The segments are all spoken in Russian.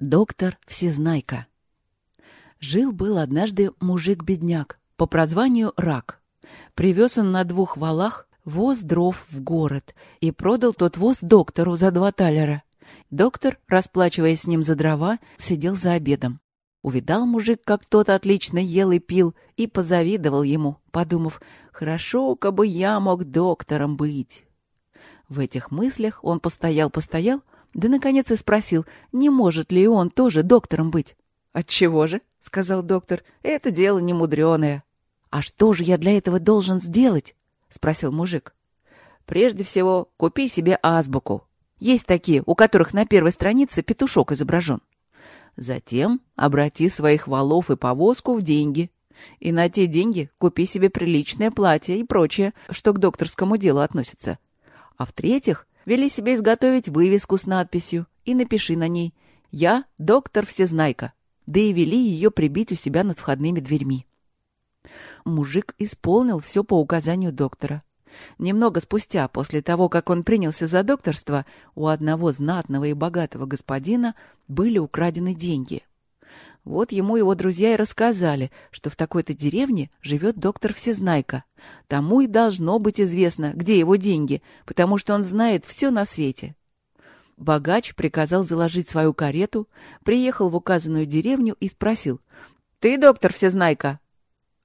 Доктор Всезнайка. Жил-был однажды мужик-бедняк, по прозванию Рак. Привез он на двух валах воз дров в город и продал тот воз доктору за два талера. Доктор, расплачиваясь с ним за дрова, сидел за обедом. Увидал мужик, как тот отлично ел и пил, и позавидовал ему, подумав, «Хорошо, бы я мог доктором быть». В этих мыслях он постоял-постоял, да, наконец, и спросил, не может ли он тоже доктором быть. «Отчего же?» — сказал доктор. «Это дело немудреное». «А что же я для этого должен сделать?» — спросил мужик. «Прежде всего, купи себе азбуку. Есть такие, у которых на первой странице петушок изображен. Затем обрати своих валов и повозку в деньги. И на те деньги купи себе приличное платье и прочее, что к докторскому делу относится. А в-третьих, Вели себе изготовить вывеску с надписью и напиши на ней «Я доктор Всезнайка», да и вели ее прибить у себя над входными дверьми. Мужик исполнил все по указанию доктора. Немного спустя, после того, как он принялся за докторство, у одного знатного и богатого господина были украдены деньги. Вот ему его друзья и рассказали, что в такой-то деревне живет доктор Всезнайка. Тому и должно быть известно, где его деньги, потому что он знает все на свете. Богач приказал заложить свою карету, приехал в указанную деревню и спросил. «Ты доктор Всезнайка?»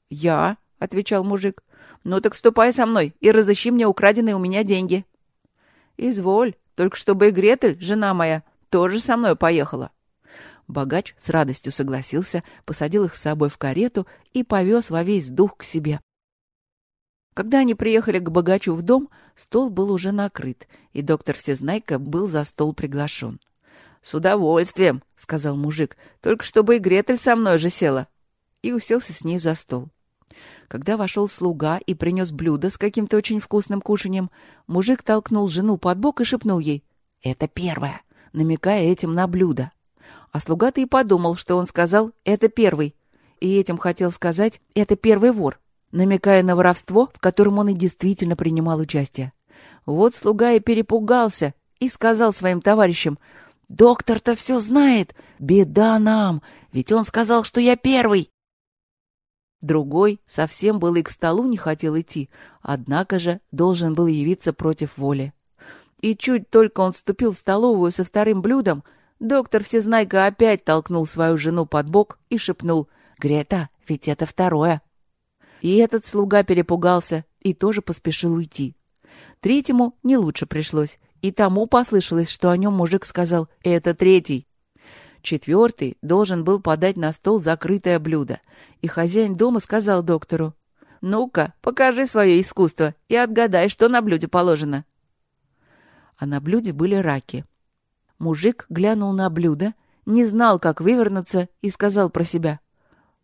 «Я», — отвечал мужик. «Ну так ступай со мной и разыщи мне украденные у меня деньги». «Изволь, только чтобы и Гретель, жена моя, тоже со мной поехала». Богач с радостью согласился, посадил их с собой в карету и повез во весь дух к себе. Когда они приехали к богачу в дом, стол был уже накрыт, и доктор Всезнайка был за стол приглашен. — С удовольствием, — сказал мужик, — только чтобы и Гретель со мной же села. И уселся с ней за стол. Когда вошел слуга и принес блюдо с каким-то очень вкусным кушаньем, мужик толкнул жену под бок и шепнул ей «Это первое», намекая этим на блюдо. А слуга-то и подумал, что он сказал «это первый», и этим хотел сказать «это первый вор», намекая на воровство, в котором он и действительно принимал участие. Вот слуга и перепугался и сказал своим товарищам «Доктор-то все знает, беда нам, ведь он сказал, что я первый». Другой совсем был и к столу не хотел идти, однако же должен был явиться против воли. И чуть только он вступил в столовую со вторым блюдом, Доктор Всезнайка опять толкнул свою жену под бок и шепнул «Грета, ведь это второе». И этот слуга перепугался и тоже поспешил уйти. Третьему не лучше пришлось, и тому послышалось, что о нем мужик сказал «это третий». Четвертый должен был подать на стол закрытое блюдо, и хозяин дома сказал доктору «Ну-ка, покажи свое искусство и отгадай, что на блюде положено». А на блюде были раки — Мужик глянул на блюдо, не знал, как вывернуться, и сказал про себя.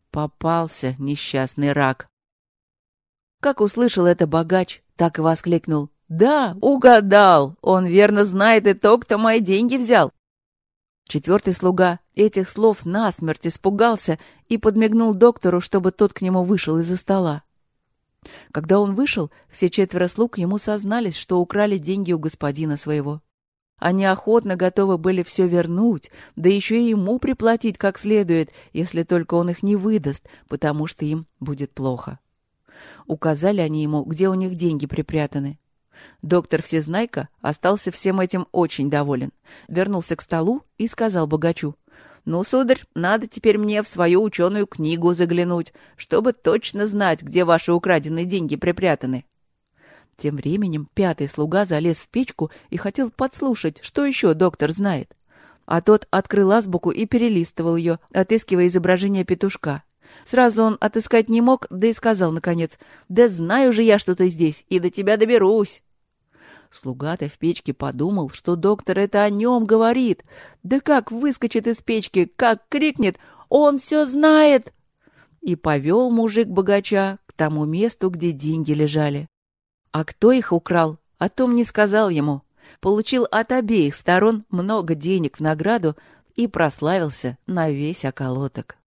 Попался несчастный рак. Как услышал это богач, так и воскликнул. «Да, угадал! Он верно знает и то, кто мои деньги взял!» Четвертый слуга этих слов насмерть испугался и подмигнул доктору, чтобы тот к нему вышел из-за стола. Когда он вышел, все четверо слуг ему сознались, что украли деньги у господина своего. Они охотно готовы были все вернуть, да еще и ему приплатить как следует, если только он их не выдаст, потому что им будет плохо. Указали они ему, где у них деньги припрятаны. Доктор Всезнайка остался всем этим очень доволен. Вернулся к столу и сказал богачу. «Ну, сударь, надо теперь мне в свою ученую книгу заглянуть, чтобы точно знать, где ваши украденные деньги припрятаны». Тем временем пятый слуга залез в печку и хотел подслушать, что еще доктор знает. А тот открыл азбуку и перелистывал ее, отыскивая изображение петушка. Сразу он отыскать не мог, да и сказал, наконец, «Да знаю же я, что ты здесь, и до тебя доберусь». Слуга-то в печке подумал, что доктор это о нем говорит. Да как выскочит из печки, как крикнет «Он все знает!» И повел мужик богача к тому месту, где деньги лежали. А кто их украл, о том не сказал ему. Получил от обеих сторон много денег в награду и прославился на весь околоток.